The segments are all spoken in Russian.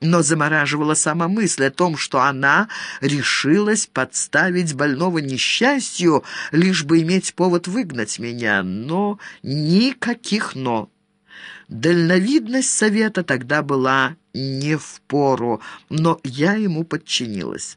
но замораживала сама мысль о том, что она решилась подставить больного несчастью, лишь бы иметь повод выгнать меня. Но никаких «но». Дальновидность совета тогда была не в пору, но я ему подчинилась.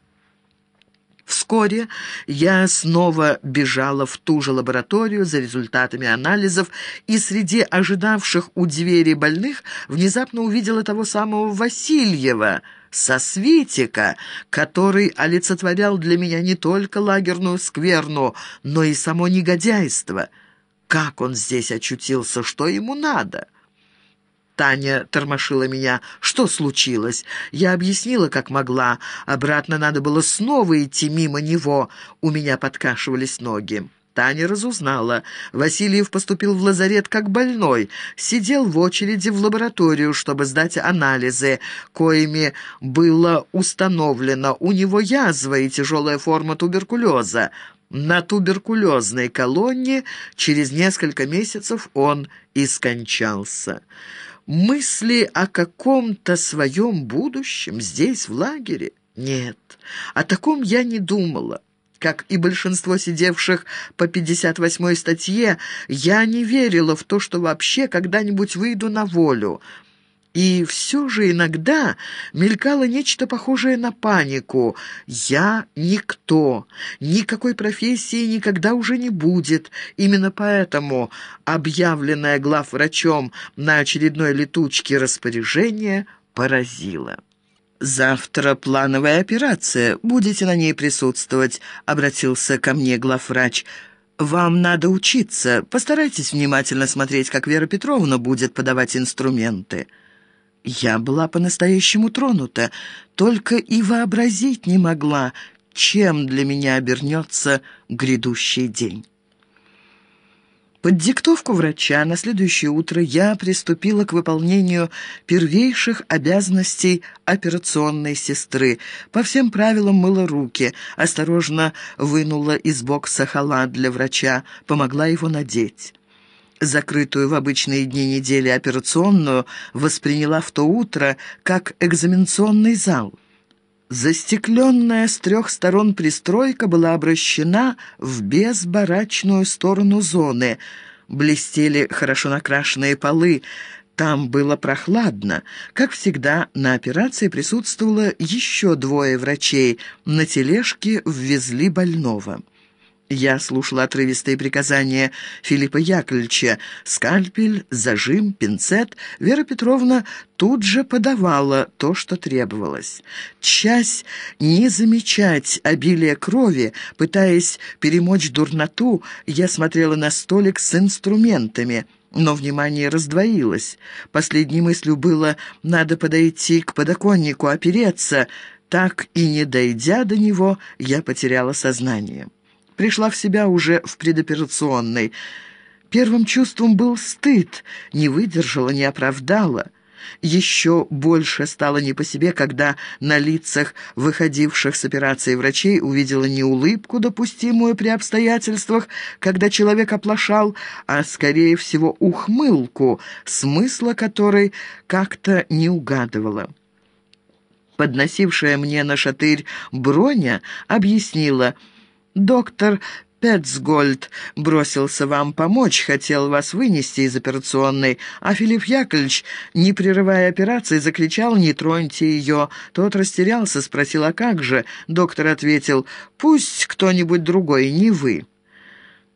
Вскоре я снова бежала в ту же лабораторию за результатами анализов и среди ожидавших у двери больных внезапно увидела того самого Васильева со Светика, который олицетворял для меня не только лагерную скверну, но и само негодяйство. Как он здесь очутился, что ему надо?» Таня тормошила меня. «Что случилось?» Я объяснила, как могла. Обратно надо было снова идти мимо него. У меня подкашивались ноги. Таня разузнала. Васильев поступил в лазарет как больной. Сидел в очереди в лабораторию, чтобы сдать анализы, коими было установлено. У него язва и тяжелая форма туберкулеза. На туберкулезной колонне через несколько месяцев он и скончался. Мысли о каком-то своем будущем здесь, в лагере? Нет, о таком я не думала. Как и большинство сидевших по 58-й статье, я не верила в то, что вообще когда-нибудь выйду на волю. И все же иногда мелькало нечто похожее на панику. «Я никто, никакой профессии никогда уже не будет». Именно поэтому объявленное главврачом на очередной летучке распоряжение поразило. «Завтра плановая операция. Будете на ней присутствовать», — обратился ко мне главврач. «Вам надо учиться. Постарайтесь внимательно смотреть, как Вера Петровна будет подавать инструменты». Я была по-настоящему тронута, только и вообразить не могла, чем для меня обернется грядущий день. Под диктовку врача на следующее утро я приступила к выполнению первейших обязанностей операционной сестры. По всем правилам мыла руки, осторожно вынула из бокса халат для врача, помогла его надеть закрытую в обычные дни недели операционную, восприняла в то утро как экзаменационный зал. Застекленная с трех сторон пристройка была обращена в безбарачную сторону зоны. Блестели хорошо накрашенные полы, там было прохладно. Как всегда, на операции присутствовало еще двое врачей. На тележке ввезли больного. Я слушала отрывистые приказания Филиппа Яковлевича. Скальпель, зажим, пинцет. Вера Петровна тут же подавала то, что требовалось. Часть не замечать обилие крови, пытаясь перемочь дурноту, я смотрела на столик с инструментами — но внимание раздвоилось. Последней мыслью было «надо подойти к подоконнику, опереться». Так и не дойдя до него, я потеряла сознание пришла в себя уже в предоперационной. Первым чувством был стыд, не выдержала, не оправдала. Еще больше стало не по себе, когда на лицах выходивших с операции врачей увидела не улыбку, допустимую при обстоятельствах, когда человек оплошал, а, скорее всего, ухмылку, смысла которой как-то не угадывала подносившая мне на шатырь броня, объяснила — Доктор Петцгольд бросился вам помочь, хотел вас вынести из операционной, а Филипп Яковлевич, не прерывая операции, закричал «Не троньте ее!». Тот растерялся, спросил «А как же?». Доктор ответил «Пусть кто-нибудь другой, не вы».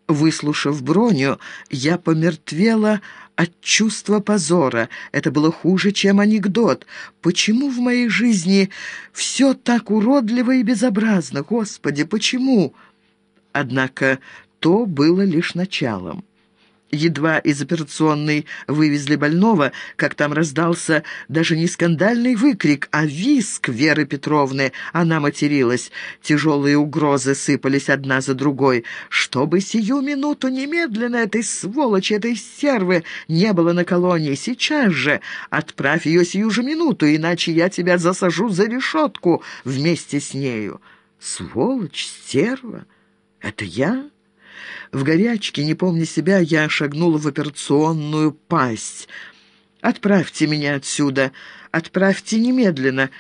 Выслушав броню, я помертвела от чувства позора. Это было хуже, чем анекдот. Почему в моей жизни все так уродливо и безобразно? Господи, почему? Однако то было лишь началом. Едва из операционной вывезли больного, как там раздался даже не скандальный выкрик, а виск Веры Петровны. Она материлась. Тяжелые угрозы сыпались одна за другой. Чтобы сию минуту немедленно этой сволочи, этой сервы не было на колонии, сейчас же отправь ее сию же минуту, иначе я тебя засажу за решетку вместе с нею. Сволочь, стерва, это я? В горячке, не помня себя, я шагнула в операционную пасть. Отправьте меня отсюда, отправьте немедленно.